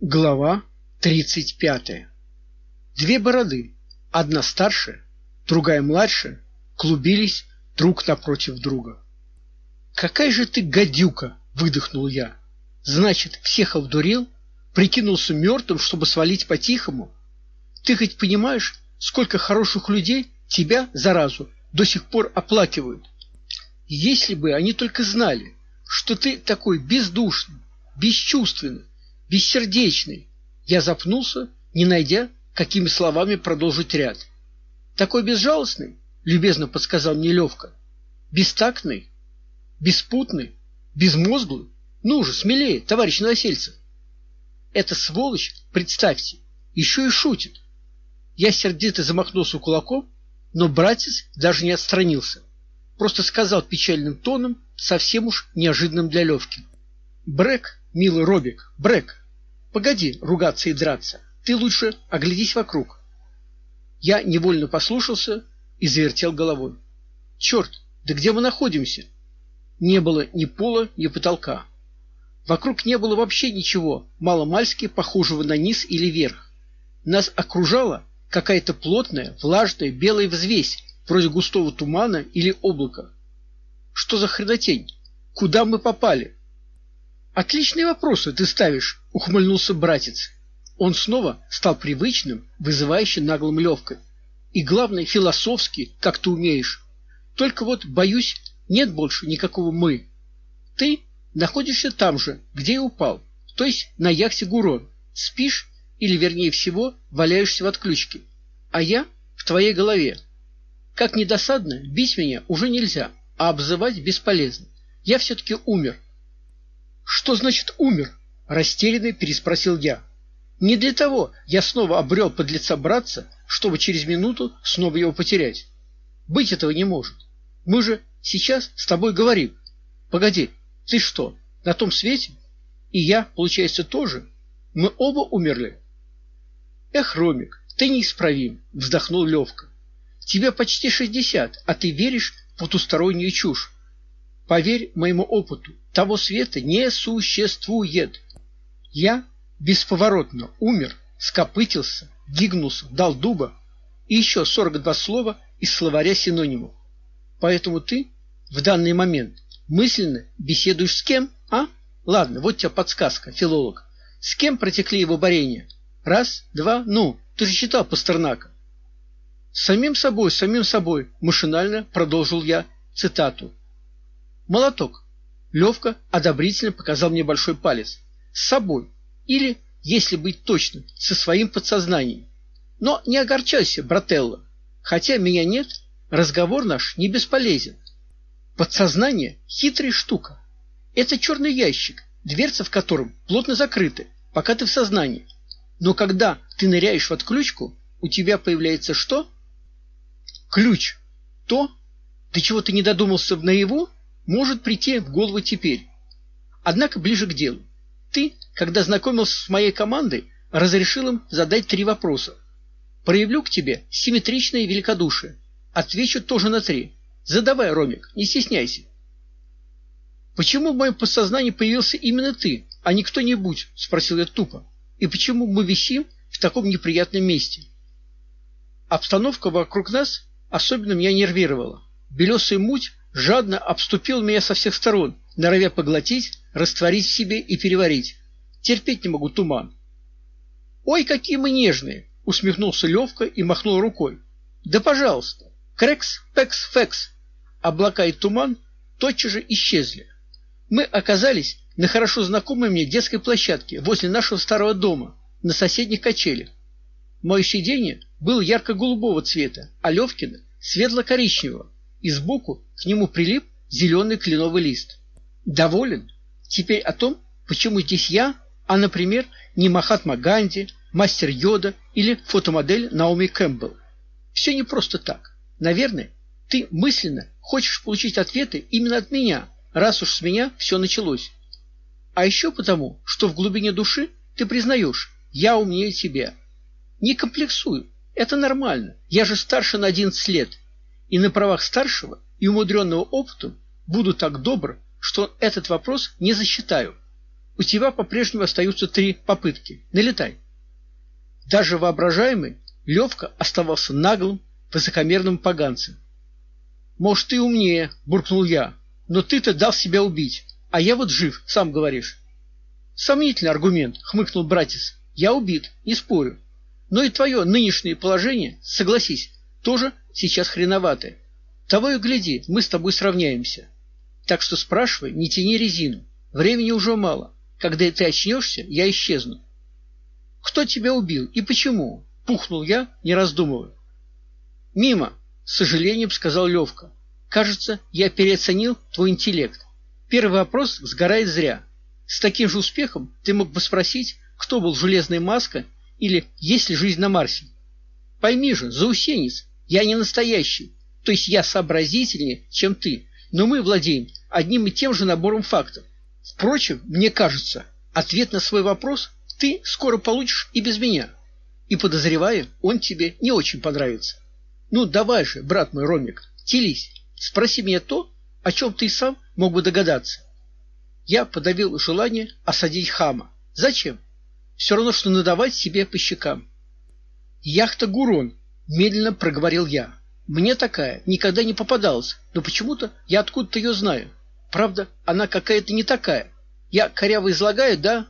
Глава 35. Две бороды, одна старше, другая младше, клубились друг напротив друга. Какая же ты гадюка, выдохнул я. Значит, всех обдурил, прикинулся мертвым, чтобы свалить по-тихому. Ты хоть понимаешь, сколько хороших людей тебя заразу до сих пор оплакивают? Если бы они только знали, что ты такой бездушный, бесчувственный, бессердечный. Я запнулся, не найдя, какими словами продолжить ряд. Такой безжалостный, любезно подсказал мне Левка. Бестактный, беспутный, безмозглый. Ну же, смелее, товарищ Новосельцев. Эта сволочь, представьте, еще и шутит. Я сердито замахнулся кулаком, но братец даже не отстранился. Просто сказал печальным тоном, совсем уж неожиданным для Левки. Брэк, милый Робик, Брэк, Погоди ругаться и драться. Ты лучше оглядись вокруг. Я невольно послушался и завертел головой. Черт, да где мы находимся? Не было ни пола, ни потолка. Вокруг не было вообще ничего, мало-мальски похожего на низ или верх. Нас окружала какая-то плотная, влажная белая взвесь, вроде густого тумана или облака. Что за хренотень? Куда мы попали? Отличные вопросы ты ставишь, ухмыльнулся братец. Он снова стал привычным, вызывающим наглым левкой. И главное, философски, как ты умеешь. Только вот, боюсь, нет больше никакого мы. Ты находишься там же, где и упал, то есть на яхте Гурон. Спишь или вернее всего, валяешься в отключке. А я в твоей голове. Как ни досадно, бить меня уже нельзя, а обзывать бесполезно. Я все таки умер. Что значит умер? растерянно переспросил я. Не для того я снова обрел подлеца братца, чтобы через минуту снова его потерять. Быть этого не может. Мы же сейчас с тобой говорим. Погоди, ты что, на том свете? И я, получается, тоже? Мы оба умерли. Эх, Ромик, ты неисправим, вздохнул Левка. Тебе почти шестьдесят, а ты веришь в потустороннюю чушь. Поверь моему опыту, того света не существует. Я бесповоротно умер, скопытился, гигнулся, дал дуба и еще сорок два слова из словаря синонимов. Поэтому ты в данный момент мысленно беседуешь с кем, а? Ладно, вот тебе подсказка, филолог. С кем протекли его борения? Раз, два, ну, ты же читал Пастернака. Самим собой, самим собой, машинально продолжил я цитату. Молоток. Левка одобрительно показал мне большой палец. С собой. Или, если быть точным, со своим подсознанием. Но не огорчайся, брателло. Хотя меня нет, разговор наш не бесполезен. Подсознание хитрая штука. Это черный ящик, дверца в котором плотно закрыты, пока ты в сознании. Но когда ты ныряешь в отключку, у тебя появляется что? Ключ. То, до чего ты не додумался в наяву, может прийти в голову теперь. Однако ближе к делу. Ты, когда знакомился с моей командой, разрешил им задать три вопроса. Проявлю к тебе симметричное великодушие. Отвечу тоже на три. Задавай, Ромик, не стесняйся. Почему в моем подсознании появился именно ты, а не кто-нибудь, спросил я тупо. И почему мы висим в таком неприятном месте? Обстановка вокруг нас особенно меня нервировала. Белесая муть жадно обступил меня со всех сторон, норовя поглотить, растворить в себе и переварить. Терпеть не могу туман. Ой, какие мы нежные, усмехнулся Левка и махнул рукой. Да, пожалуйста. Крекс, пекс, фекс. Облака и туман тотчас же исчезли. Мы оказались на хорошо знакомой мне детской площадке возле нашего старого дома, на соседних качелях. Мое сиденье было ярко-голубого цвета, а Левкино светло-коричневого и сбоку к нему прилип зеленый кленовый лист. Доволен? Теперь о том, почему здесь я, а, например, не Махатма Ганди, мастер Йода или фотомодель Наоми Кэмпбелл. Все не просто так. Наверное, ты мысленно хочешь получить ответы именно от меня, раз уж с меня все началось. А еще потому, что в глубине души ты признаешь, я умнее тебя. Не комплексую. Это нормально. Я же старше на 11 лет и на правах старшего и умудренного опытом буду так добр, что этот вопрос не засчитаю. У тебя по-прежнему остаются три попытки. Налетай. Даже воображаемый Левка оставался наглым, высокомерным поганцем. Может, ты умнее, буркнул я. Но ты-то дал себя убить, а я вот жив, сам говоришь. Сомнительный аргумент, хмыкнул братец. Я убит, не спорю. Но и твое нынешнее положение, согласись, тоже сейчас хреноватое. Того и гляди, мы с тобой сравняемся. Так что спрашивай, не тяни резину. Времени уже мало. Когда ты очнешься, я исчезну. Кто тебя убил и почему? Пухнул я, не раздумывая. Мимо, с сожалением сказал Левка. Кажется, я переоценил твой интеллект. Первый вопрос сгорает зря. С таким же успехом ты мог бы спросить, кто был железная маска или есть ли жизнь на Марсе. Пойми же, заусенец, я не настоящий. То есть я сообразительнее, чем ты, но мы владеем одним и тем же набором фактов. Впрочем, мне кажется, ответ на свой вопрос ты скоро получишь и без меня. И подозреваю, он тебе не очень понравится. Ну, давай же, брат мой Ромик, телись. Спроси меня то, о чем ты сам мог бы догадаться. Я подавил желание осадить хама. Зачем? Все равно что надавать себе по щекам. Яхта Гурон, медленно проговорил я. Мне такая никогда не попадалась, но почему-то я откуда-то ее знаю. Правда, она какая-то не такая. Я коряво излагаю, да?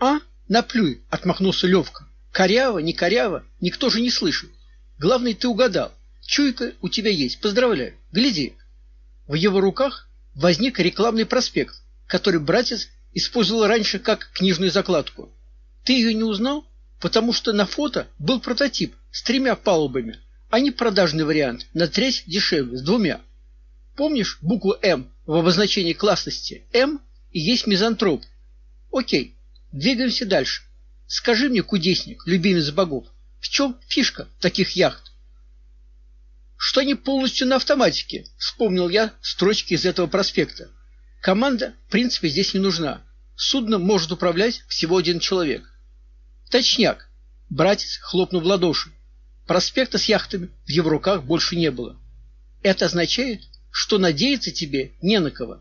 А, наплюй, отмахнулся Левка. Коряво, не коряво, никто же не слышит. Главное, ты угадал. Чуйка у тебя есть. Поздравляю. Гляди. В его руках возник рекламный проспект, который братец использовал раньше как книжную закладку. Ты ее не узнал, потому что на фото был прототип с тремя палубами, а не продажный вариант на треть дешевле с двумя. Помнишь букву М в обозначении классности? М и есть мизантроп. О'кей. Двигаемся дальше. Скажи мне, кудесник, любимец богов, в чем фишка таких яхт? Что они полностью на автоматике, вспомнил я строчки из этого проспекта. Команда, в принципе, здесь не нужна. Судном может управлять всего один человек. Точняк. Братец хлопнул в ладоши. Проспекта с яхтами в его руках больше не было. Это означает, что надеяться тебе не на кого.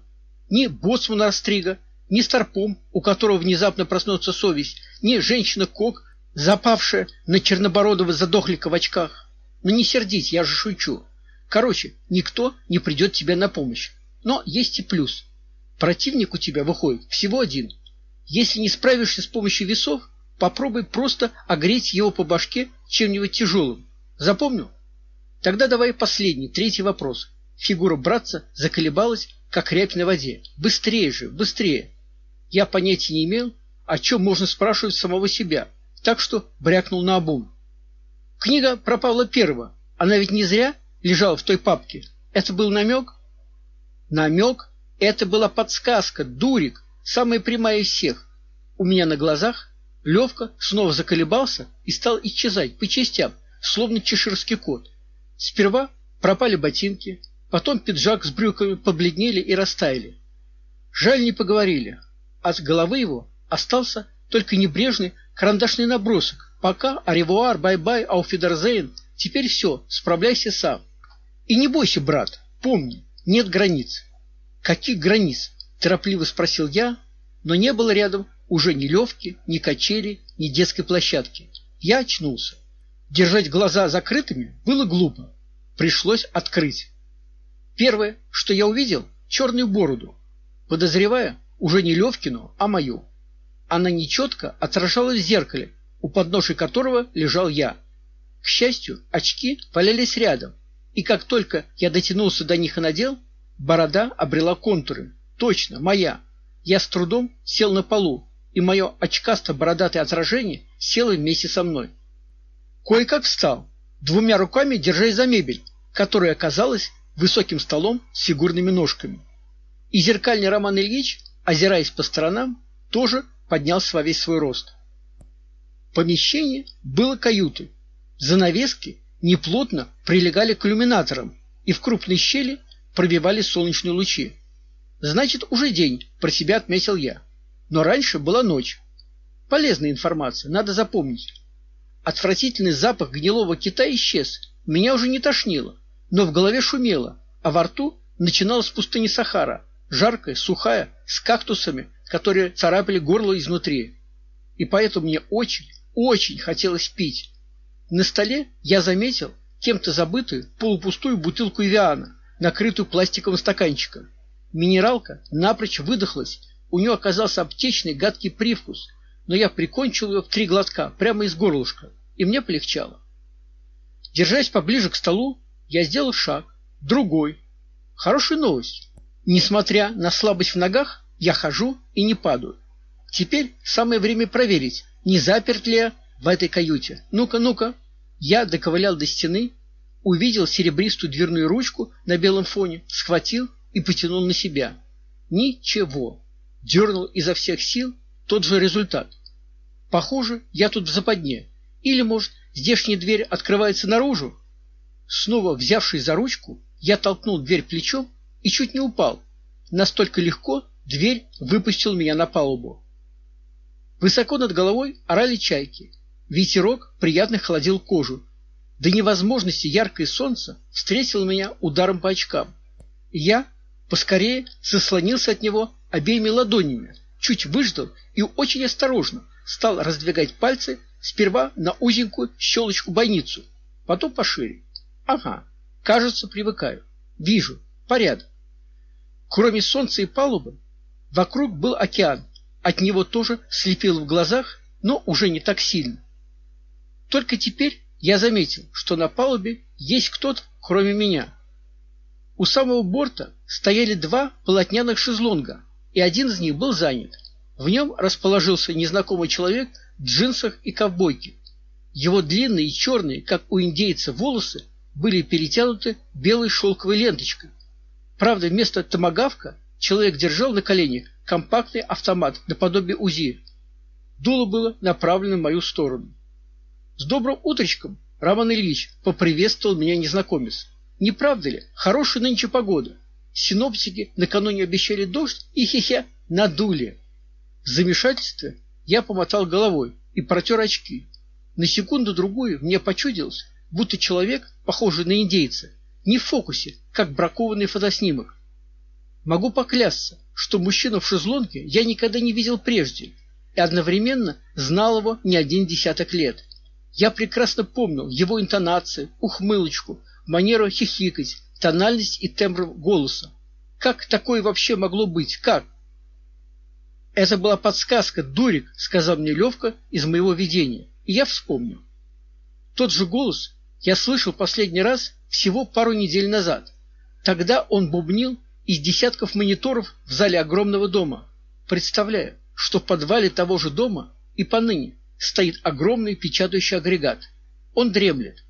Ни боцмана Астрига, ни старпом, у которого внезапно проснется совесть, ни женщина-кок, запавшая на чернобородого задохлика в очках. Но ну, не сердись, я же шучу. Короче, никто не придет тебе на помощь. Но есть и плюс. Противник у тебя выходит всего один. Если не справишься с помощью весов, попробуй просто огреть его по башке чем-нибудь тяжелым. Запомнил? Тогда давай последний, третий вопрос. Фигура братца заколебалась, как рябь на воде. Быстрее же, быстрее. Я понятия не имел, о чем можно спрашивать самого себя, так что брякнул на обум. Книга про Павла Первого. Она ведь не зря лежала в той папке. Это был намек? Намек? Это была подсказка, дурик, самая прямая из всех. У меня на глазах Левка снова заколебался и стал исчезать по частям, словно чеширский кот. Сперва пропали ботинки, потом пиджак с брюками побледнели и растаяли. Жаль, не поговорили. От головы его остался только небрежный карандашный набросок Пока au revoir, bye-bye, auf Wiedersehen. Теперь все, справляйся сам. И не бойся, брат. Помни, нет границ. Каких границ? торопливо спросил я, но не было рядом уже ни левки, ни качели, ни детской площадки. Я очнулся. Держать глаза закрытыми было глупо. Пришлось открыть. Первое, что я увидел, черную бороду. Подозревая, уже не Левкину, а мою. Она нечетко отражалась в зеркале, у подножия которого лежал я. К счастью, очки валялись рядом, и как только я дотянулся до них и надел, борода обрела контуры. Точно, моя. Я с трудом сел на полу, и мое очкасто-бородатое отражение село вместе со мной. Кое-как встал, двумя руками держась за мебель, которая оказалась высоким столом с фигурными ножками. И зеркальный Роман Ильич, озираясь по сторонам, тоже поднялся во весь свой рост. Помещение было каютой. Занавески неплотно прилегали к иллюминаторам и в крупной щели пробивали солнечные лучи. Значит, уже день, про себя отметил я. Но раньше была ночь. Полезная информация, надо запомнить. Отвратительный запах гнилого кита исчез. Меня уже не тошнило, но в голове шумело, а во рту начиналась пустыня Сахара, жаркая, сухая, с кактусами, которые царапали горло изнутри. И поэтому мне очень, очень хотелось пить. На столе я заметил кем-то забытую полупустую бутылку Эвиана, накрытую пластиковым стаканчиком. Минералка напрочь выдохлась, у нее оказался аптечный гадкий привкус, но я прикончил ее в три глотка прямо из горлышка, и мне полегчало. Держась поближе к столу, я сделал шаг, другой. Хорошая новость. Несмотря на слабость в ногах, я хожу и не падаю. Теперь самое время проверить, не заперт ли я в этой каюте. Ну-ка, ну-ка. Я доковылял до стены, увидел серебристую дверную ручку на белом фоне, схватил и потянул на себя. Ничего. Дернул изо всех сил, тот же результат. Похоже, я тут в западне. Или, может, здешняя дверь открывается наружу? Снова взявшись за ручку, я толкнул дверь плечом и чуть не упал. Настолько легко дверь выпустила меня на палубу. Высоко над головой орали чайки. Ветерок приятно холодил кожу. До невозможности яркое солнце встретило меня ударом по очкам. Я поскорее заслонился от него обеими ладонями, чуть выждал и очень осторожно стал раздвигать пальцы сперва на узенькую щелочку-бойницу, потом пошире. Ага, кажется, привыкаю. Вижу, порядок. Кроме солнца и палубы, вокруг был океан. От него тоже слепило в глазах, но уже не так сильно. Только теперь я заметил, что на палубе есть кто-то, кроме меня. У самого борта стояли два полотняных шезлонга, и один из них был занят. В нем расположился незнакомый человек в джинсах и ковбойке. Его длинные черные, как у индейца, волосы были перетянуты белой шелковой ленточкой. Правда, вместо томагавка человек держал на коленях компактный автомат наподобие УЗИ. Дуло было направлено в мою сторону. С добрым утречком, Роман Ильич, поприветствовал меня незнакомец. Не правда ли? Хорошая нынче погода. Синоптики накануне обещали дождь и хе-хе надули. В замешательстве я помотал головой и протер очки. На секунду другую мне почудилось, будто человек, похожий на индейца, не в фокусе, как бракованный фотоснимок. Могу поклясться, что мужчину в шезлонге я никогда не видел прежде и одновременно знал его не один десяток лет. Я прекрасно помнил его интонации, ухмылочку, манеру хихикать, тональность и тембр голоса. Как такое вообще могло быть? Как? Это была подсказка, дурик, сказал мне Левка из моего видения, и я вспомнил. Тот же голос я слышал последний раз всего пару недель назад. Тогда он бубнил из десятков мониторов в зале огромного дома. Представляю, что в подвале того же дома и поныне стоит огромный печатающий агрегат. Он дремлет.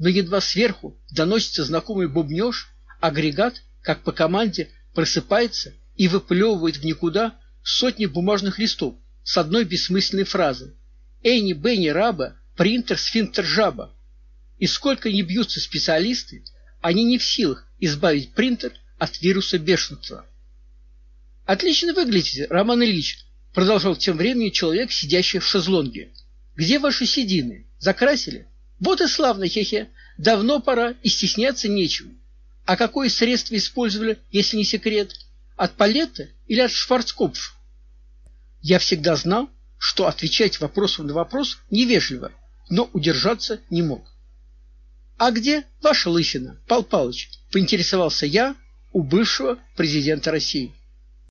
Но едва сверху доносится знакомый бубнёж, агрегат, как по команде, просыпается и выплевывает в никуда сотни бумажных листов с одной бессмысленной фразой: "Эйни Бенни Раба, принтер сфинктер жаба". И сколько ни бьются специалисты, они не в силах избавить принтер от вируса бешенства. Отлично выглядите, Роман Ильич, продолжал тем временем человек, сидящий в шезлонге. Где ваши седины? Закрасили? Вот и славно, хе-хе. Давно пора, и стесняться нечего. А какое средство использовали, если не секрет? От палета или от Шварцкопф? Я всегда знал, что отвечать вопросом на вопрос невежливо, но удержаться не мог. А где ваша лысина, Пал Палыч? поинтересовался я у бывшего президента России.